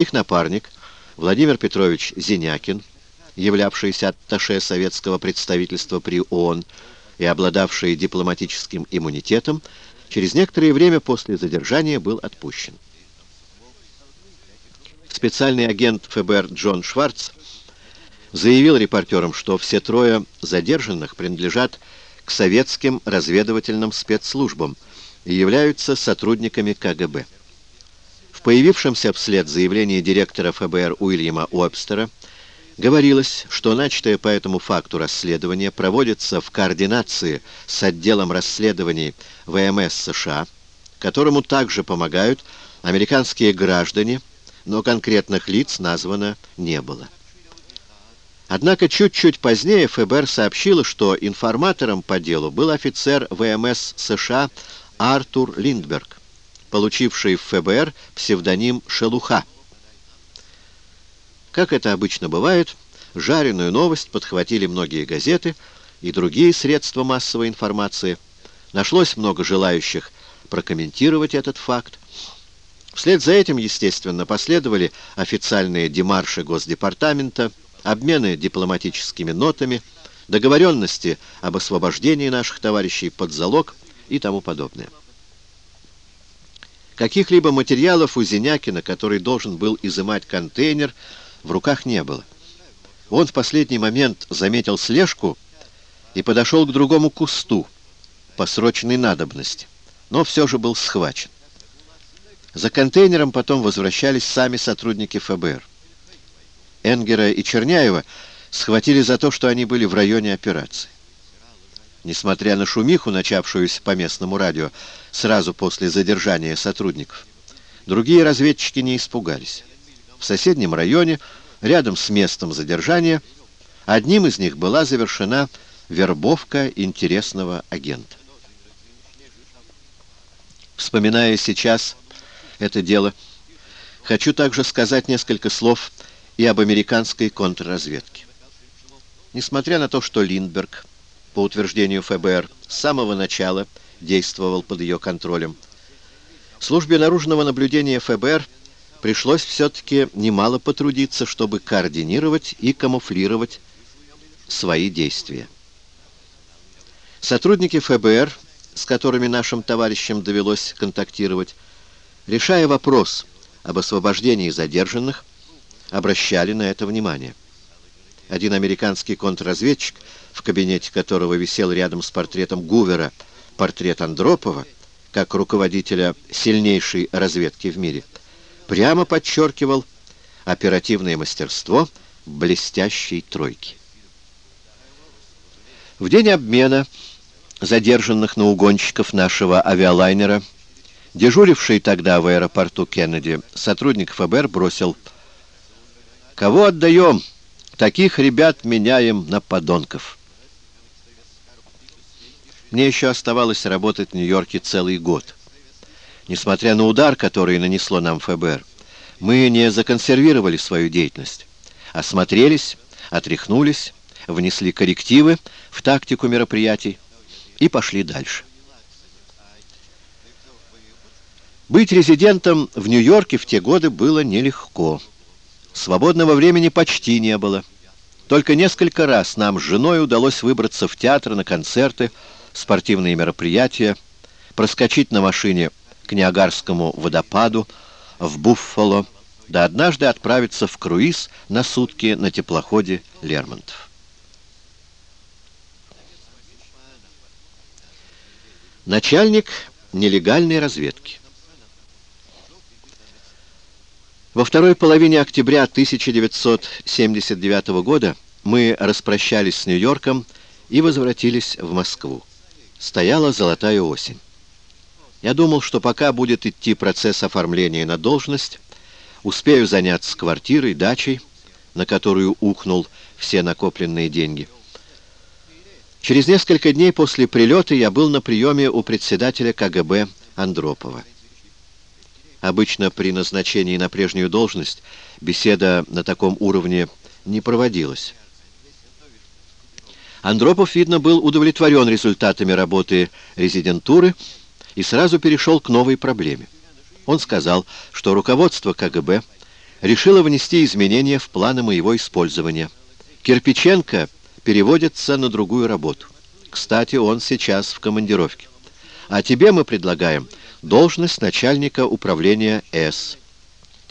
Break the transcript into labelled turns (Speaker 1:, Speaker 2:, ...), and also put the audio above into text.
Speaker 1: Их напарник Владимир Петрович Зинякин, являвшийся атташе советского представительства при ООН и обладавший дипломатическим иммунитетом, через некоторое время после задержания был отпущен. Специальный агент ФБР Джон Шварц заявил репортерам, что все трое задержанных принадлежат к советским разведывательным спецслужбам и являются сотрудниками КГБ. В появившемся вслед заявлении директора ФБР Уильяма Уэбстера говорилось, что начатое по этому факту расследование проводится в координации с отделом расследований ВМС США, которому также помогают американские граждане, но конкретных лиц названо не было. Однако чуть-чуть позднее ФБР сообщило, что информатором по делу был офицер ВМС США Артур Линдберг, получивший в ФБР псевдоним «Шелуха». Как это обычно бывает, жареную новость подхватили многие газеты и другие средства массовой информации. Нашлось много желающих прокомментировать этот факт. Вслед за этим, естественно, последовали официальные демарши Госдепартамента, обмены дипломатическими нотами, договоренности об освобождении наших товарищей под залог и тому подобное. Каких-либо материалов у Зинякина, который должен был изымать контейнер, в руках не было. Он в последний момент заметил слежку и подошел к другому кусту по срочной надобности, но все же был схвачен. За контейнером потом возвращались сами сотрудники ФБР. Энгера и Черняева схватили за то, что они были в районе операции. Несмотря на шумиху, начавшуюся по местному радио сразу после задержания сотрудников, другие разведчики не испугались. В соседнем районе, рядом с местом задержания, одним из них была завершена вербовка интересного агента. Вспоминая сейчас это дело, хочу также сказать несколько слов и об американской контрразведке. Несмотря на то, что Линдберг, по утверждению ФБР, с самого начала действовал под ее контролем, службе наружного наблюдения ФБР пришлось все-таки немало потрудиться, чтобы координировать и камуфлировать свои действия. Сотрудники ФБР, с которыми нашим товарищам довелось контактировать, решая вопрос об освобождении задержанных, обращали на это внимание. Один американский контрразведчик, в кабинете которого висел рядом с портретом Гувера портрет Андропова, как руководителя сильнейшей разведки в мире, прямо подчеркивал оперативное мастерство блестящей тройки. В день обмена задержанных на угонщиков нашего авиалайнера Дежуривший тогда в аэропорту Кеннеди сотрудник ФБР бросил «Кого отдаем? Таких ребят меняем на подонков». Мне еще оставалось работать в Нью-Йорке целый год. Несмотря на удар, который нанесло нам ФБР, мы не законсервировали свою деятельность. Осмотрелись, отряхнулись, внесли коррективы в тактику мероприятий и пошли дальше. Быть резидентом в Нью-Йорке в те годы было нелегко. Свободного времени почти не было. Только несколько раз нам с женой удалось выбраться в театр на концерты, спортивные мероприятия, проскочить на машине к Ниагарскому водопаду, в Буффало, да однажды отправиться в круиз на сутки на теплоходе Лермонтов. Начальник нелегальной разведки. Во второй половине октября 1979 года мы распрощались с Нью-Йорком и возвратились в Москву. Стояла золотая осень. Я думал, что пока будет идти процесс оформления на должность, успею заняться квартирой, дачей, на которую ухнул все накопленные деньги. Через несколько дней после прилета я был на приеме у председателя КГБ Андропова. Обычно при назначении на прежнюю должность беседа на таком уровне не проводилась. Андропов, видно, был удовлетворен результатами работы резидентуры и сразу перешел к новой проблеме. Он сказал, что руководство КГБ решила внести изменения в планы моего использования. Кирпиченко переводится на другую работу. Кстати, он сейчас в командировке. А тебе мы предлагаем должность начальника управления С.